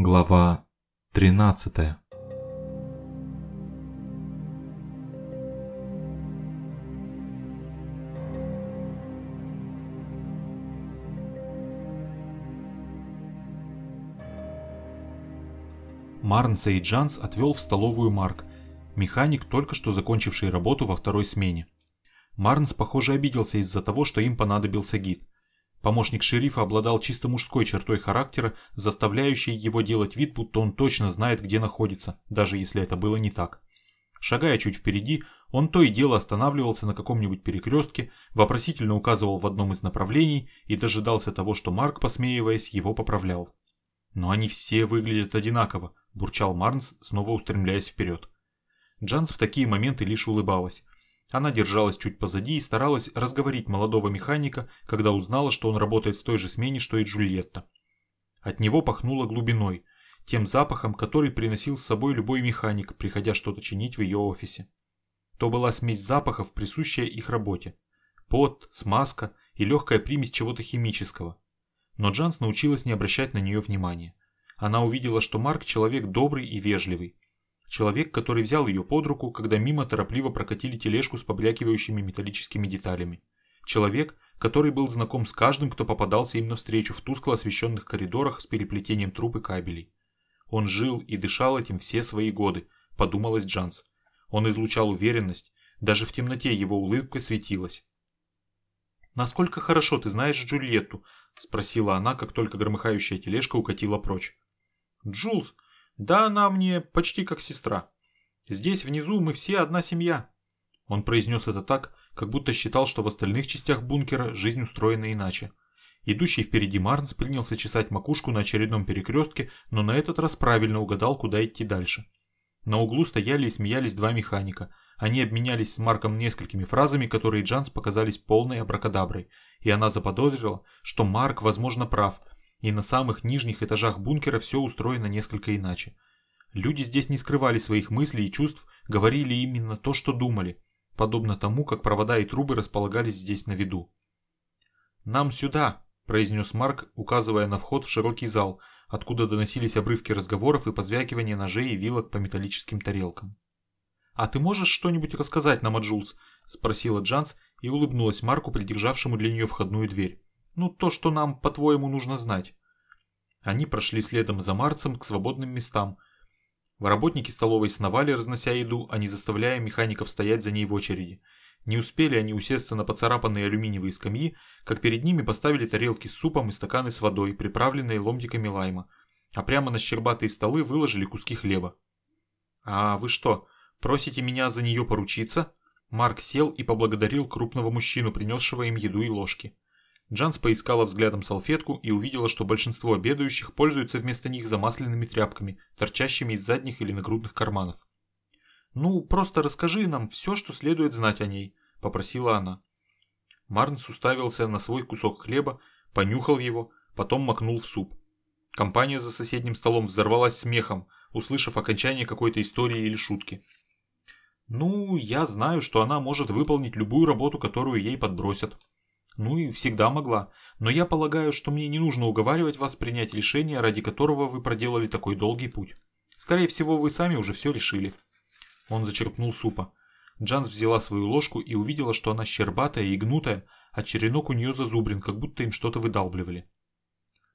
Глава 13 Марнса и Джанс отвел в столовую Марк, механик, только что закончивший работу во второй смене. Марнс, похоже, обиделся из-за того, что им понадобился гид. Помощник шерифа обладал чисто мужской чертой характера, заставляющей его делать вид, будто он точно знает, где находится, даже если это было не так. Шагая чуть впереди, он то и дело останавливался на каком-нибудь перекрестке, вопросительно указывал в одном из направлений и дожидался того, что Марк, посмеиваясь, его поправлял. «Но они все выглядят одинаково», – бурчал Марнс, снова устремляясь вперед. Джанс в такие моменты лишь улыбалась. Она держалась чуть позади и старалась разговорить молодого механика, когда узнала, что он работает в той же смене, что и Джульетта. От него пахнуло глубиной, тем запахом, который приносил с собой любой механик, приходя что-то чинить в ее офисе. То была смесь запахов, присущая их работе. Пот, смазка и легкая примесь чего-то химического. Но Джанс научилась не обращать на нее внимания. Она увидела, что Марк человек добрый и вежливый, Человек, который взял ее под руку, когда мимо торопливо прокатили тележку с поблякивающими металлическими деталями. Человек, который был знаком с каждым, кто попадался им навстречу в тускло освещенных коридорах с переплетением труб и кабелей. Он жил и дышал этим все свои годы, подумалась Джанс. Он излучал уверенность, даже в темноте его улыбка светилась. «Насколько хорошо ты знаешь Джульетту?» – спросила она, как только громыхающая тележка укатила прочь. «Джулс, да она мне почти как сестра. Здесь внизу мы все одна семья. Он произнес это так, как будто считал, что в остальных частях бункера жизнь устроена иначе. Идущий впереди Марнс принялся чесать макушку на очередном перекрестке, но на этот раз правильно угадал, куда идти дальше. На углу стояли и смеялись два механика. Они обменялись с Марком несколькими фразами, которые Джанс показались полной абракадаброй, и она заподозрила, что Марк, возможно, прав, и на самых нижних этажах бункера все устроено несколько иначе. Люди здесь не скрывали своих мыслей и чувств, говорили именно то, что думали, подобно тому, как провода и трубы располагались здесь на виду. «Нам сюда!» – произнес Марк, указывая на вход в широкий зал, откуда доносились обрывки разговоров и позвякивание ножей и вилок по металлическим тарелкам. «А ты можешь что-нибудь рассказать нам о Джулс?» – спросила Джанс и улыбнулась Марку, придержавшему для нее входную дверь. Ну, то, что нам, по-твоему, нужно знать. Они прошли следом за Марцем к свободным местам. Работники столовой сновали, разнося еду, а не заставляя механиков стоять за ней в очереди. Не успели они усесться на поцарапанные алюминиевые скамьи, как перед ними поставили тарелки с супом и стаканы с водой, приправленные ломтиками лайма, а прямо на щербатые столы выложили куски хлеба. «А вы что, просите меня за нее поручиться?» Марк сел и поблагодарил крупного мужчину, принесшего им еду и ложки. Джанс поискала взглядом салфетку и увидела, что большинство обедающих пользуются вместо них замасленными тряпками, торчащими из задних или нагрудных карманов. «Ну, просто расскажи нам все, что следует знать о ней», – попросила она. Марнс уставился на свой кусок хлеба, понюхал его, потом макнул в суп. Компания за соседним столом взорвалась смехом, услышав окончание какой-то истории или шутки. «Ну, я знаю, что она может выполнить любую работу, которую ей подбросят», ну и всегда могла. Но я полагаю, что мне не нужно уговаривать вас принять решение, ради которого вы проделали такой долгий путь. Скорее всего, вы сами уже все решили. Он зачерпнул супа. Джанс взяла свою ложку и увидела, что она щербатая и гнутая, а черенок у нее зазубрен, как будто им что-то выдалбливали.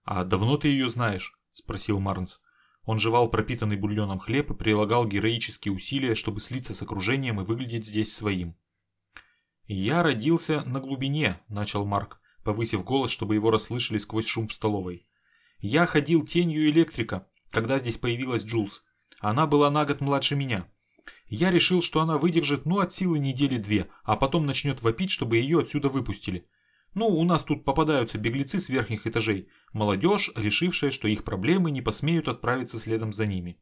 «А давно ты ее знаешь?» – спросил Марнс. Он жевал пропитанный бульоном хлеб и прилагал героические усилия, чтобы слиться с окружением и выглядеть здесь своим. «Я родился на глубине», – начал Марк, повысив голос, чтобы его расслышали сквозь шум в столовой. «Я ходил тенью электрика, когда здесь появилась Джулс. Она была на год младше меня. Я решил, что она выдержит ну от силы недели две, а потом начнет вопить, чтобы ее отсюда выпустили. Ну, у нас тут попадаются беглецы с верхних этажей, молодежь, решившая, что их проблемы не посмеют отправиться следом за ними».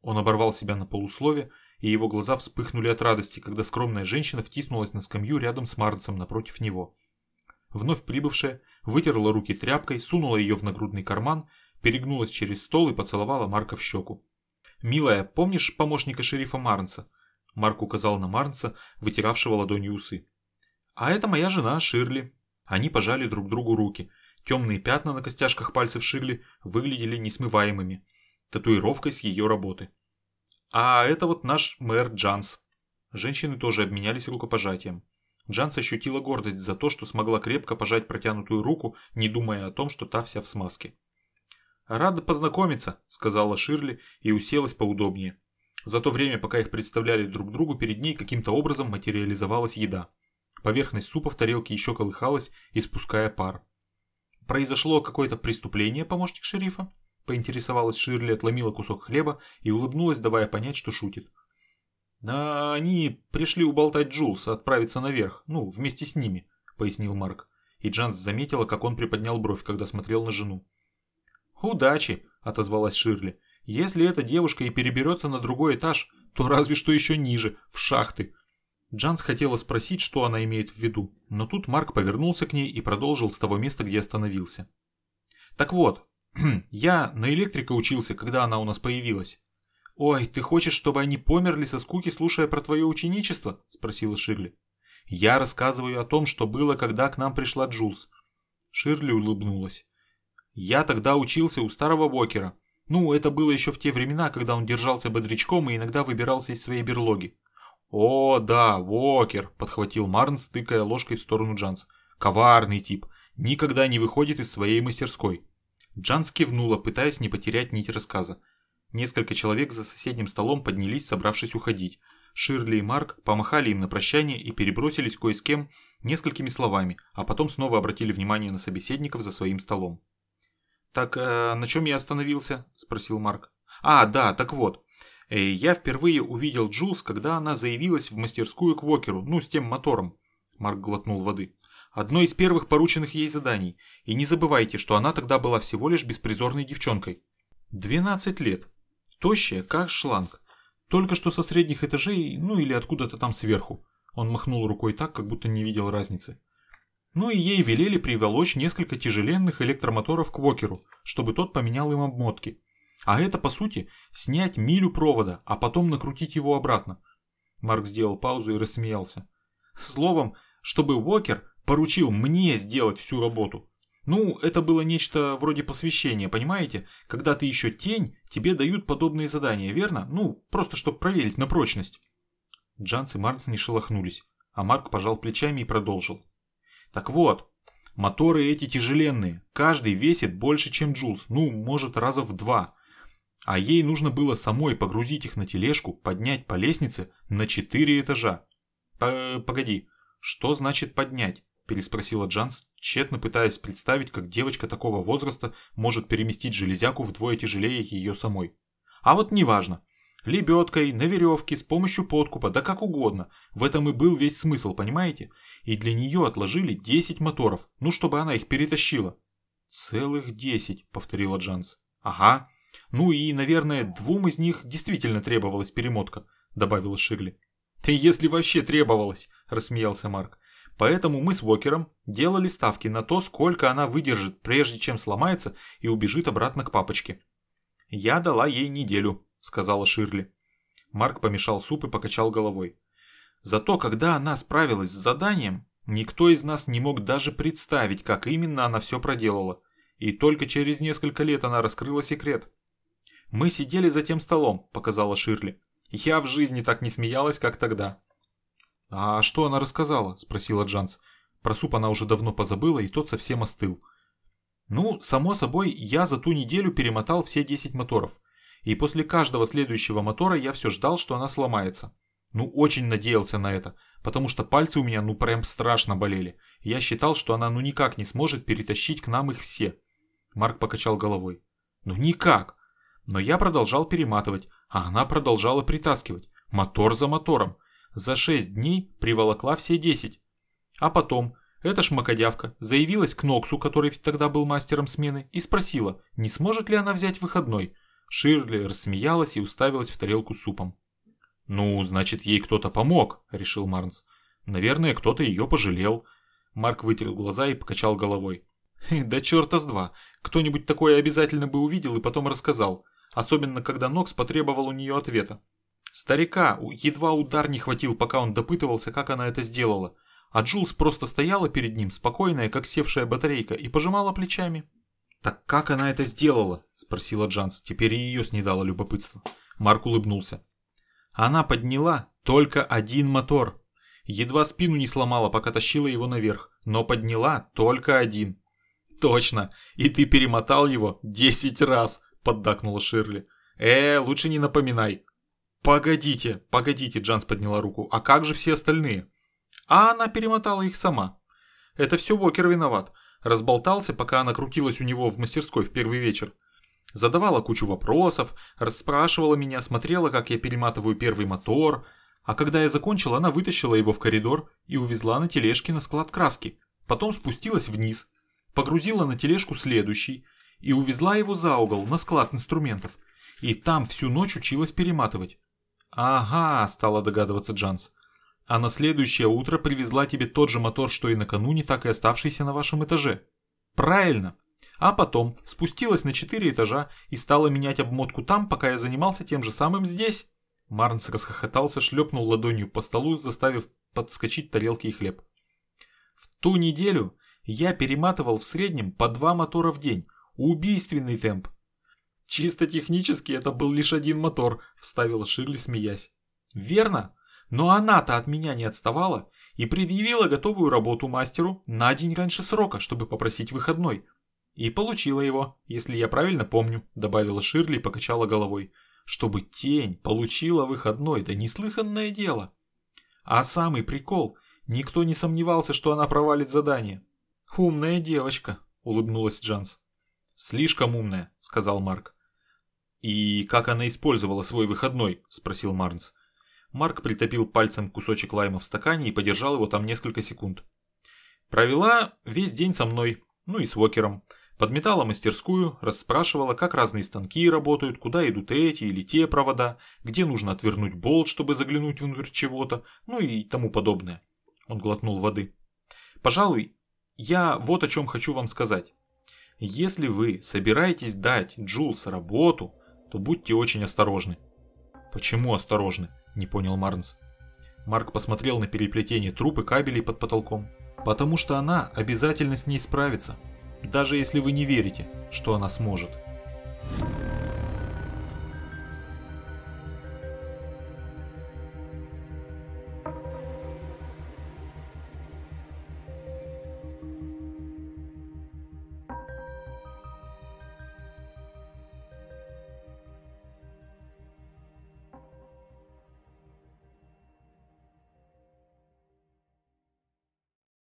Он оборвал себя на полуслове, и его глаза вспыхнули от радости, когда скромная женщина втиснулась на скамью рядом с Марнсом напротив него. Вновь прибывшая вытерла руки тряпкой, сунула ее в нагрудный карман, перегнулась через стол и поцеловала Марка в щеку. «Милая, помнишь помощника шерифа Марнса?» Марк указал на Марнса, вытиравшего ладонью усы. «А это моя жена Ширли». Они пожали друг другу руки. Темные пятна на костяшках пальцев Ширли выглядели несмываемыми. татуировкой с ее работы. А это вот наш мэр Джанс. Женщины тоже обменялись рукопожатием. Джанс ощутила гордость за то, что смогла крепко пожать протянутую руку, не думая о том, что та вся в смазке. «Рада познакомиться», — сказала Ширли и уселась поудобнее. За то время, пока их представляли друг другу, перед ней каким-то образом материализовалась еда. Поверхность супа в тарелке еще колыхалась, испуская пар. «Произошло какое-то преступление, помощник шерифа?» Поинтересовалась Ширли, отломила кусок хлеба и улыбнулась, давая понять, что шутит. «А они пришли уболтать Джулса отправиться наверх, ну, вместе с ними», — пояснил Марк. И Джанс заметила, как он приподнял бровь, когда смотрел на жену. «Удачи», — отозвалась Ширли. «Если эта девушка и переберется на другой этаж, то разве что еще ниже, в шахты». Джанс хотела спросить, что она имеет в виду, но тут Марк повернулся к ней и продолжил с того места, где остановился. «Так вот, я на электрика учился, когда она у нас появилась. «Ой, ты хочешь, чтобы они померли со скуки, слушая про твое ученичество?» – спросила Ширли. «Я рассказываю о том, что было, когда к нам пришла Джулс». Ширли улыбнулась. «Я тогда учился у старого Вокера. Ну, это было еще в те времена, когда он держался бодрячком и иногда выбирался из своей берлоги». «О, да, Вокер», – подхватил Марн, стыкая ложкой в сторону Джанс. «Коварный тип. Никогда не выходит из своей мастерской». Джанс кивнула, пытаясь не потерять нить рассказа. Несколько человек за соседним столом поднялись, собравшись уходить. Ширли и Марк помахали им на прощание и перебросились кое с кем несколькими словами, а потом снова обратили внимание на собеседников за своим столом. «Так, э, на чем я остановился?» – спросил Марк. «А, да, так вот. Э, я впервые увидел Джулс, когда она заявилась в мастерскую к Вокеру, ну, с тем мотором». Марк глотнул воды. «Одно из первых порученных ей заданий. И не забывайте, что она тогда была всего лишь беспризорной девчонкой. Двенадцать лет. Тощая, как шланг. Только что со средних этажей, ну или откуда-то там сверху. Он махнул рукой так, как будто не видел разницы. Ну и ей велели приволочь несколько тяжеленных электромоторов к Вокеру, чтобы тот поменял им обмотки. А это, по сути, снять милю провода, а потом накрутить его обратно. Марк сделал паузу и рассмеялся. Словом, чтобы Вокер поручил мне сделать всю работу. Ну, это было нечто вроде посвящения, понимаете? Когда ты еще тень, тебе дают подобные задания, верно? Ну, просто чтобы проверить на прочность. Джанс и Маркс не шелохнулись, а Марк пожал плечами и продолжил. Так вот, моторы эти тяжеленные, каждый весит больше, чем Джулс, ну, может, раза в два. А ей нужно было самой погрузить их на тележку, поднять по лестнице на четыре этажа. П Погоди, что значит поднять? Переспросила Джанс, тщетно пытаясь представить, как девочка такого возраста может переместить железяку вдвое тяжелее ее самой. А вот неважно. Лебедкой, на веревке, с помощью подкупа, да как угодно. В этом и был весь смысл, понимаете? И для нее отложили 10 моторов, ну чтобы она их перетащила. «Целых десять», — повторила Джанс. «Ага. Ну и, наверное, двум из них действительно требовалась перемотка», — добавила Ширли. «Ты если вообще требовалась», — рассмеялся Марк. Поэтому мы с Вокером делали ставки на то, сколько она выдержит, прежде чем сломается и убежит обратно к папочке. «Я дала ей неделю», — сказала Ширли. Марк помешал суп и покачал головой. Зато когда она справилась с заданием, никто из нас не мог даже представить, как именно она все проделала. И только через несколько лет она раскрыла секрет. «Мы сидели за тем столом», — показала Ширли. «Я в жизни так не смеялась, как тогда». «А что она рассказала?» – спросила Джанс. Про суп она уже давно позабыла, и тот совсем остыл. «Ну, само собой, я за ту неделю перемотал все 10 моторов. И после каждого следующего мотора я все ждал, что она сломается. Ну, очень надеялся на это, потому что пальцы у меня ну прям страшно болели. Я считал, что она ну никак не сможет перетащить к нам их все». Марк покачал головой. «Ну никак!» Но я продолжал перематывать, а она продолжала притаскивать. Мотор за мотором за 6 дней приволокла все 10. А потом эта шмакодявка заявилась к Ноксу, который тогда был мастером смены, и спросила, не сможет ли она взять выходной. Ширли рассмеялась и уставилась в тарелку с супом. «Ну, значит, ей кто-то помог», — решил Марнс. «Наверное, кто-то ее пожалел». Марк вытер глаза и покачал головой. «Да черта с два. Кто-нибудь такое обязательно бы увидел и потом рассказал. Особенно, когда Нокс потребовал у нее ответа. Старика едва удар не хватил, пока он допытывался, как она это сделала. А Джулс просто стояла перед ним, спокойная, как севшая батарейка, и пожимала плечами. «Так как она это сделала?» – спросила Джанс. Теперь и ее снедало любопытство. Марк улыбнулся. Она подняла только один мотор. Едва спину не сломала, пока тащила его наверх, но подняла только один. «Точно, и ты перемотал его десять раз», – поддакнула Ширли. «Э, лучше не напоминай». «Погодите, погодите», – Джанс подняла руку. «А как же все остальные?» А она перемотала их сама. Это все Вокер виноват. Разболтался, пока она крутилась у него в мастерской в первый вечер. Задавала кучу вопросов, расспрашивала меня, смотрела, как я перематываю первый мотор. А когда я закончил, она вытащила его в коридор и увезла на тележке на склад краски. Потом спустилась вниз, погрузила на тележку следующий и увезла его за угол на склад инструментов. И там всю ночь училась перематывать. «Ага», – стала догадываться Джанс. «А на следующее утро привезла тебе тот же мотор, что и накануне, так и оставшийся на вашем этаже». «Правильно», а потом спустилась на четыре этажа и стала менять обмотку там, пока я занимался тем же самым здесь. Марнс расхохотался, шлепнул ладонью по столу, заставив подскочить тарелки и хлеб. В ту неделю я перематывал в среднем по два мотора в день. Убийственный темп. Чисто технически это был лишь один мотор, вставила Ширли, смеясь. Верно, но она-то от меня не отставала и предъявила готовую работу мастеру на день раньше срока, чтобы попросить выходной. «И получила его, если я правильно помню», — добавила Ширли и покачала головой. «Чтобы тень получила выходной, да неслыханное дело». А самый прикол, никто не сомневался, что она провалит задание. «Умная девочка», — улыбнулась Джанс. «Слишком умная», — сказал Марк. «И как она использовала свой выходной?» – спросил Марнс. Марк притопил пальцем кусочек лайма в стакане и подержал его там несколько секунд. «Провела весь день со мной, ну и с Вокером. Подметала мастерскую, расспрашивала, как разные станки работают, куда идут эти или те провода, где нужно отвернуть болт, чтобы заглянуть внутрь чего-то, ну и тому подобное. Он глотнул воды. Пожалуй, я вот о чем хочу вам сказать. Если вы собираетесь дать Джулс работу, то будьте очень осторожны. Почему осторожны? Не понял Марнс. Марк посмотрел на переплетение труб и кабелей под потолком. Потому что она обязательно с ней справится даже если вы не верите, что она сможет.